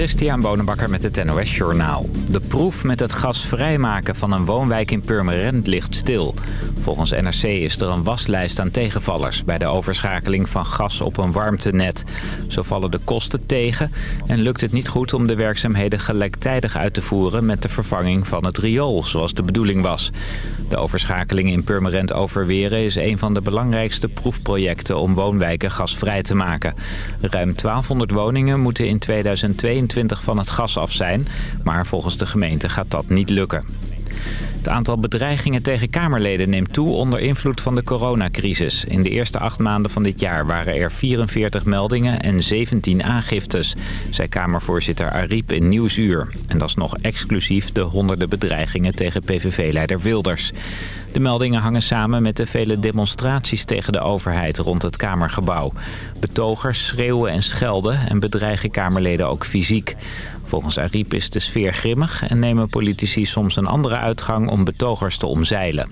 Christian Bonenbakker met het NOS Journaal. De proef met het gas vrijmaken van een woonwijk in Purmerend ligt stil. Volgens NRC is er een waslijst aan tegenvallers... bij de overschakeling van gas op een warmtenet. Zo vallen de kosten tegen en lukt het niet goed om de werkzaamheden gelijktijdig uit te voeren... met de vervanging van het riool, zoals de bedoeling was. De overschakeling in Purmerend Overweren is een van de belangrijkste proefprojecten... om woonwijken gasvrij te maken. Ruim 1200 woningen moeten in 2022 van het gas af zijn... maar volgens de gemeente gaat dat niet lukken. Het aantal bedreigingen tegen Kamerleden neemt toe onder invloed van de coronacrisis. In de eerste acht maanden van dit jaar waren er 44 meldingen en 17 aangiftes, zei Kamervoorzitter Ariep in Nieuwsuur. En dat is nog exclusief de honderden bedreigingen tegen PVV-leider Wilders. De meldingen hangen samen met de vele demonstraties tegen de overheid rond het Kamergebouw. Betogers schreeuwen en schelden en bedreigen Kamerleden ook fysiek. Volgens Ariep is de sfeer grimmig en nemen politici soms een andere uitgang om betogers te omzeilen.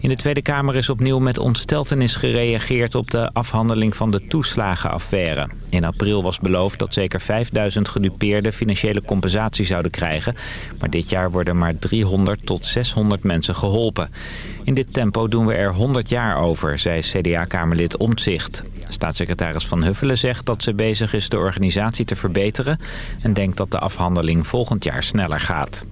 In de Tweede Kamer is opnieuw met ontsteltenis gereageerd op de afhandeling van de toeslagenaffaire. In april was beloofd dat zeker 5000 gedupeerden financiële compensatie zouden krijgen. Maar dit jaar worden maar 300 tot 600 mensen geholpen. In dit tempo doen we er 100 jaar over, zei CDA-kamerlid Omtzigt. Staatssecretaris Van Huffelen zegt dat ze bezig is de organisatie te verbeteren... en denkt dat de afhandeling volgend jaar sneller gaat.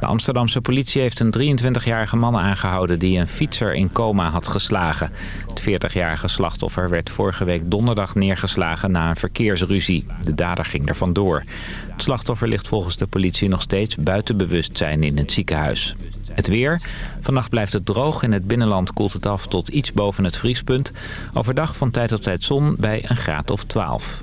De Amsterdamse politie heeft een 23-jarige man aangehouden die een fietser in coma had geslagen. Het 40-jarige slachtoffer werd vorige week donderdag neergeslagen na een verkeersruzie. De dader ging er vandoor. Het slachtoffer ligt volgens de politie nog steeds buiten bewustzijn in het ziekenhuis. Het weer. Vannacht blijft het droog. In het binnenland koelt het af tot iets boven het vriespunt. Overdag van tijd tot tijd zon bij een graad of 12.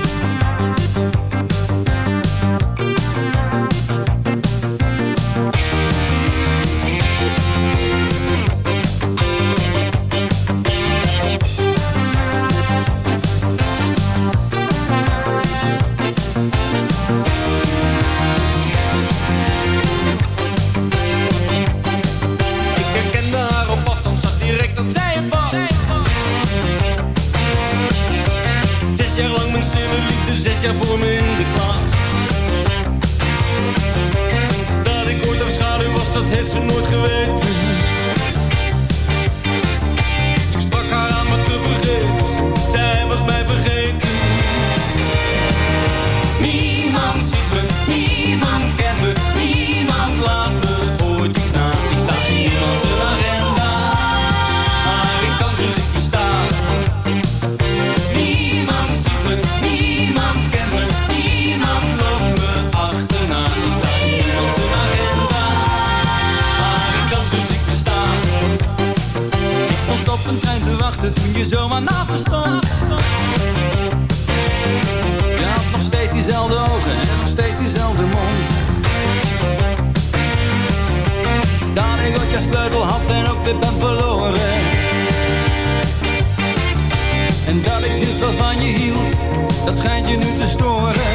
Jaar voor me in de klas. Dat ik ooit haar schaduw was, dat heeft ze nooit geweten. Je sleutel had en ook weer ben verloren. En dat ik sinds wat van je hield, dat schijnt je nu te storen.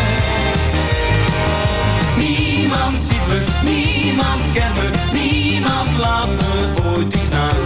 Niemand ziet me, niemand kent me, niemand laat me ooit iets na.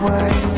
words.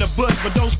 The bush, but don't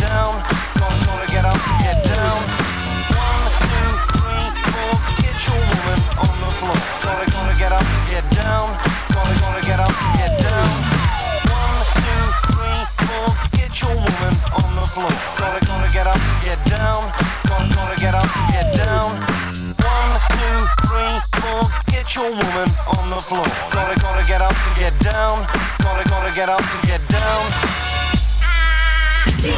down. Gonna, get up, get down. One, two, three, four. Get your woman on the floor. Gonna, gonna get up, get down. Gonna, gonna get up, get down. One, two, three, four. Get your woman on the floor. Gonna, gonna get up, get down. Gonna, gonna get up, get down. One, two, three, four. Get your woman on the floor. Gonna, gonna get up get down. Gonna, gonna get up get down. We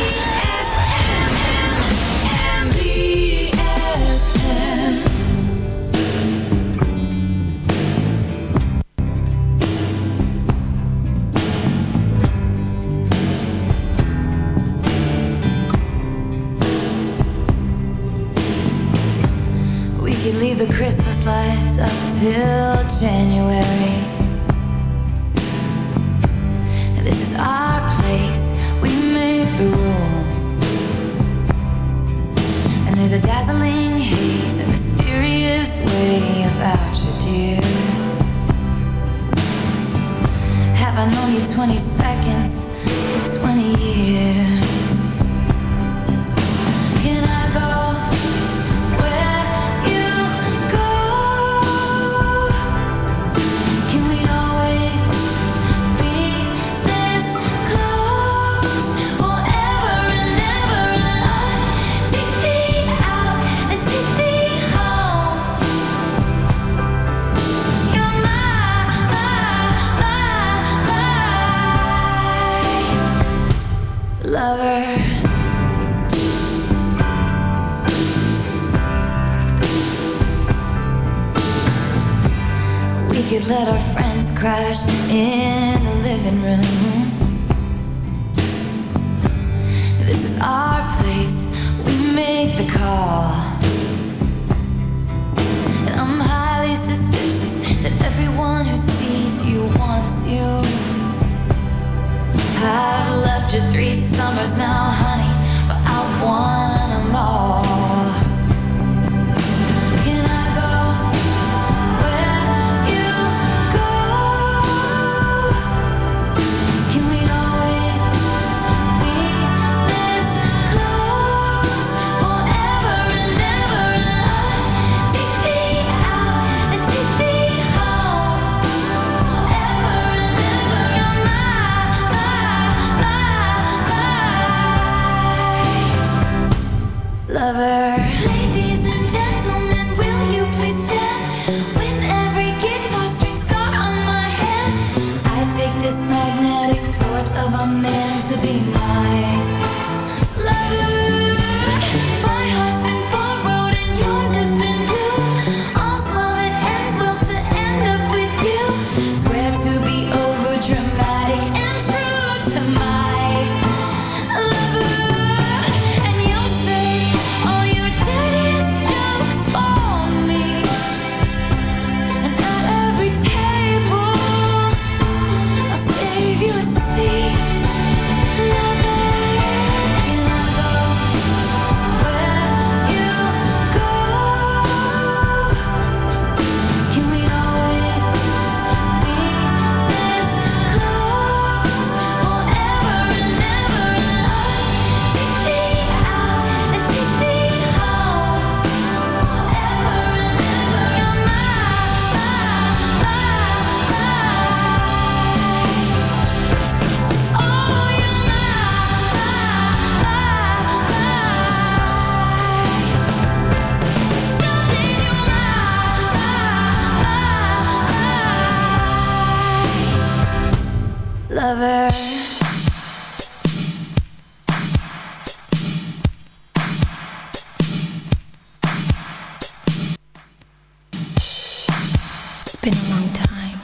been a long time.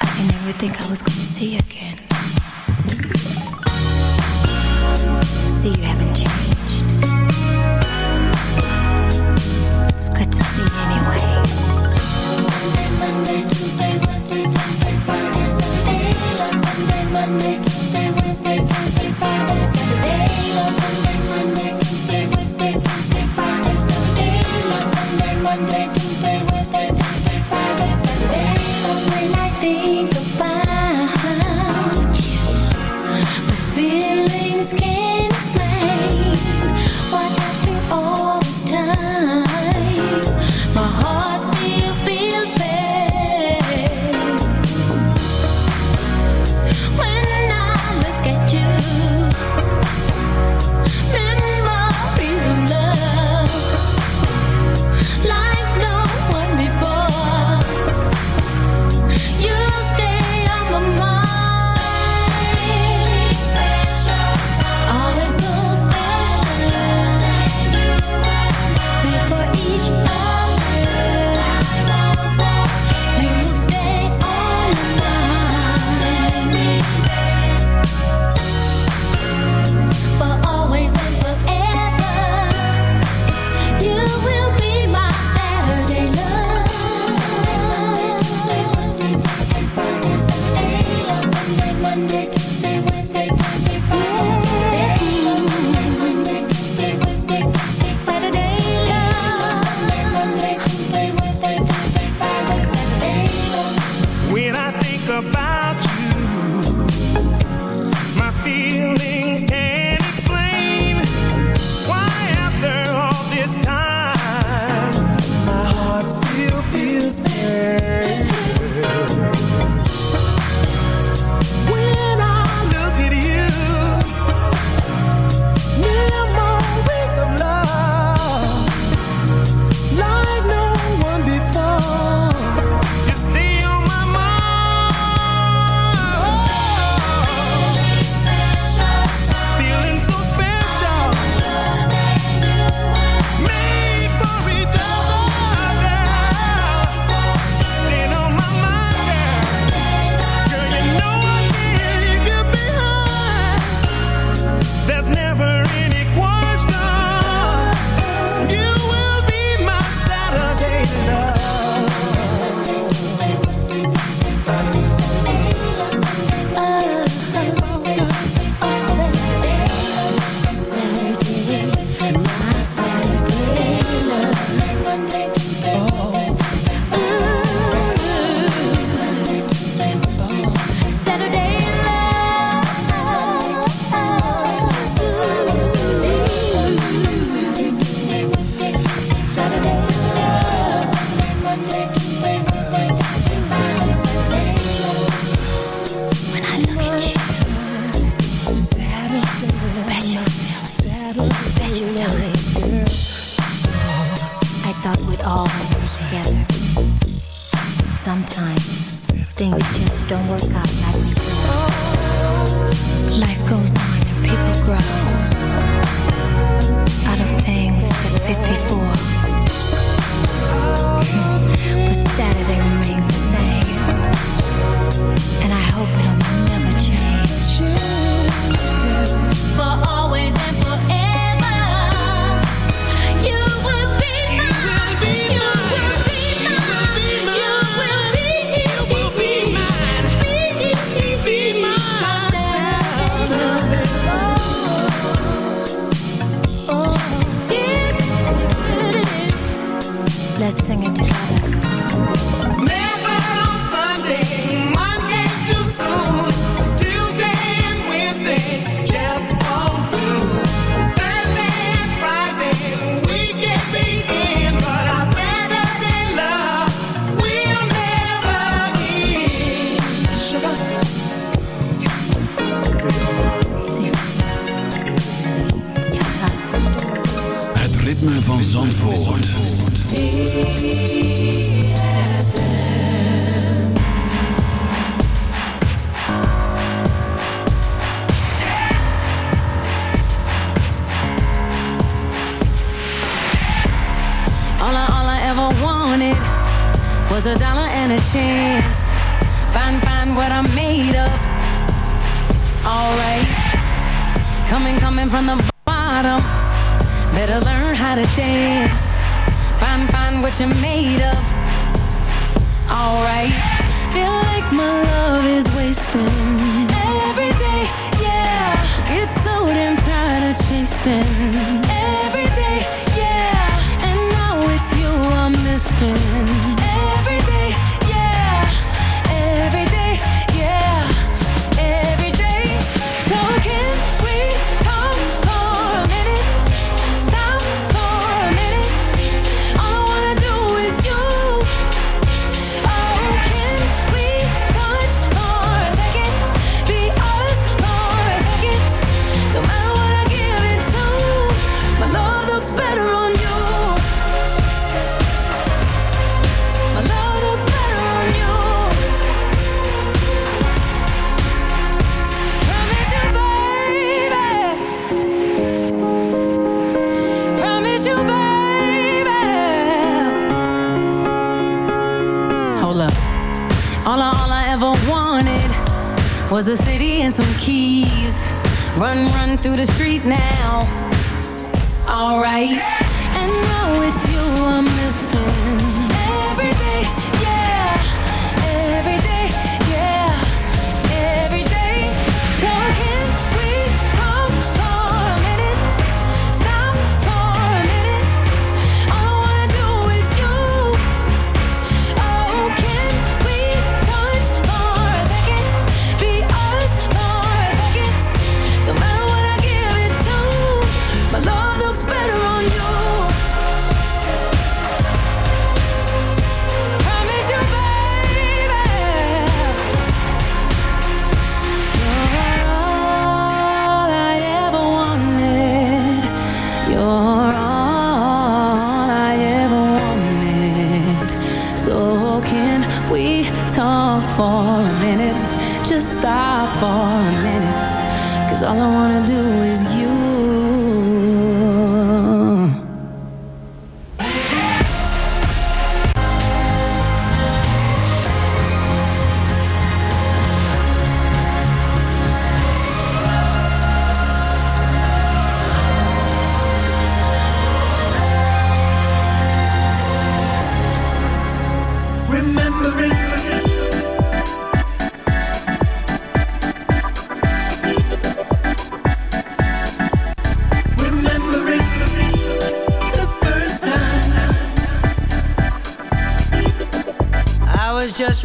I didn't think I was going to see you again. See, you haven't changed.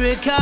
I